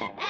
oh